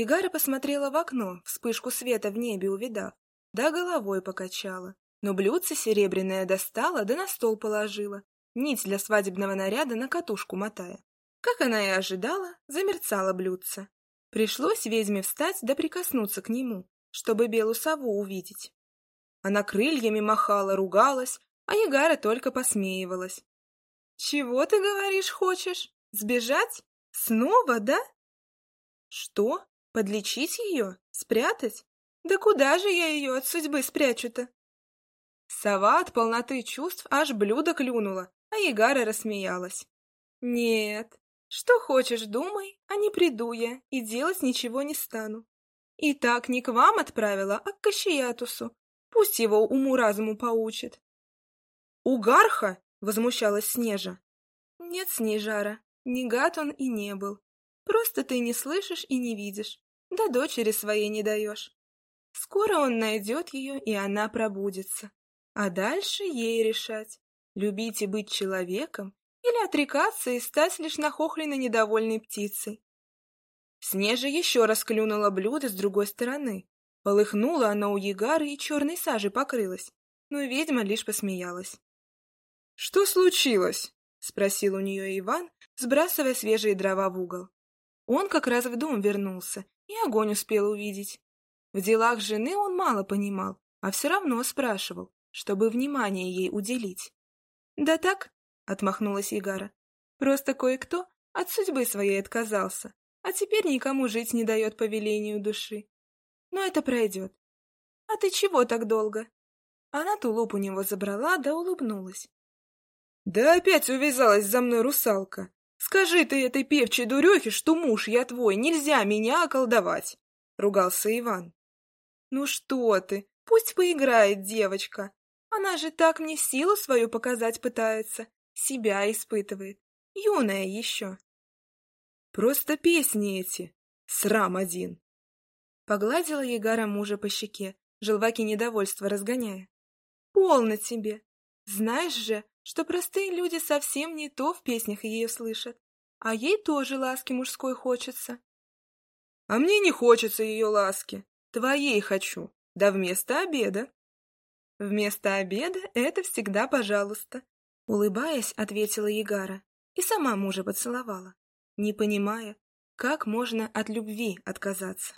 Егара посмотрела в окно, вспышку света в небе увидав, да головой покачала. Но блюдце серебряное достала, да на стол положила, нить для свадебного наряда на катушку мотая. Как она и ожидала, замерцало блюдце. Пришлось ведьме встать да прикоснуться к нему, чтобы белую сову увидеть. Она крыльями махала, ругалась, а Ягара только посмеивалась. «Чего ты говоришь хочешь? Сбежать? Снова, да?» «Что? Подлечить ее? Спрятать? Да куда же я ее от судьбы спрячу-то?» Сова от полноты чувств аж блюдо клюнула, а Ягара рассмеялась. «Нет, что хочешь, думай, а не приду я и делать ничего не стану. И так не к вам отправила, а к Кащиятусу. Пусть его уму-разуму поучит». «Угарха?» — возмущалась Снежа. «Нет, Снежара, не гад он и не был. Просто ты не слышишь и не видишь, да дочери своей не даешь. Скоро он найдет ее, и она пробудется. А дальше ей решать, любить и быть человеком или отрекаться и стать лишь нахохленной недовольной птицей. Снежа еще раз клюнула блюдо с другой стороны. Полыхнула она у Ягары и черной сажей покрылась, но ведьма лишь посмеялась. — Что случилось? — спросил у нее Иван, сбрасывая свежие дрова в угол. Он как раз в дом вернулся и огонь успел увидеть. В делах жены он мало понимал, а все равно спрашивал, чтобы внимание ей уделить. «Да так», — отмахнулась Игара, — «просто кое-кто от судьбы своей отказался, а теперь никому жить не дает по велению души. Но это пройдет. А ты чего так долго?» Она тулуп у него забрала, да улыбнулась. «Да опять увязалась за мной русалка. Скажи ты этой певчей дурехе, что муж я твой, нельзя меня околдовать!» — ругался Иван. «Ну что ты, пусть поиграет девочка. Она же так мне силу свою показать пытается, себя испытывает. Юная еще». «Просто песни эти. Срам один!» Погладила Егара мужа по щеке, желваки недовольства разгоняя. «Полно тебе! Знаешь же, что простые люди совсем не то в песнях ее слышат, а ей тоже ласки мужской хочется». «А мне не хочется ее ласки. Твоей хочу. Да вместо обеда». «Вместо обеда это всегда пожалуйста», — улыбаясь, ответила Егара и сама мужа поцеловала, не понимая, как можно от любви отказаться.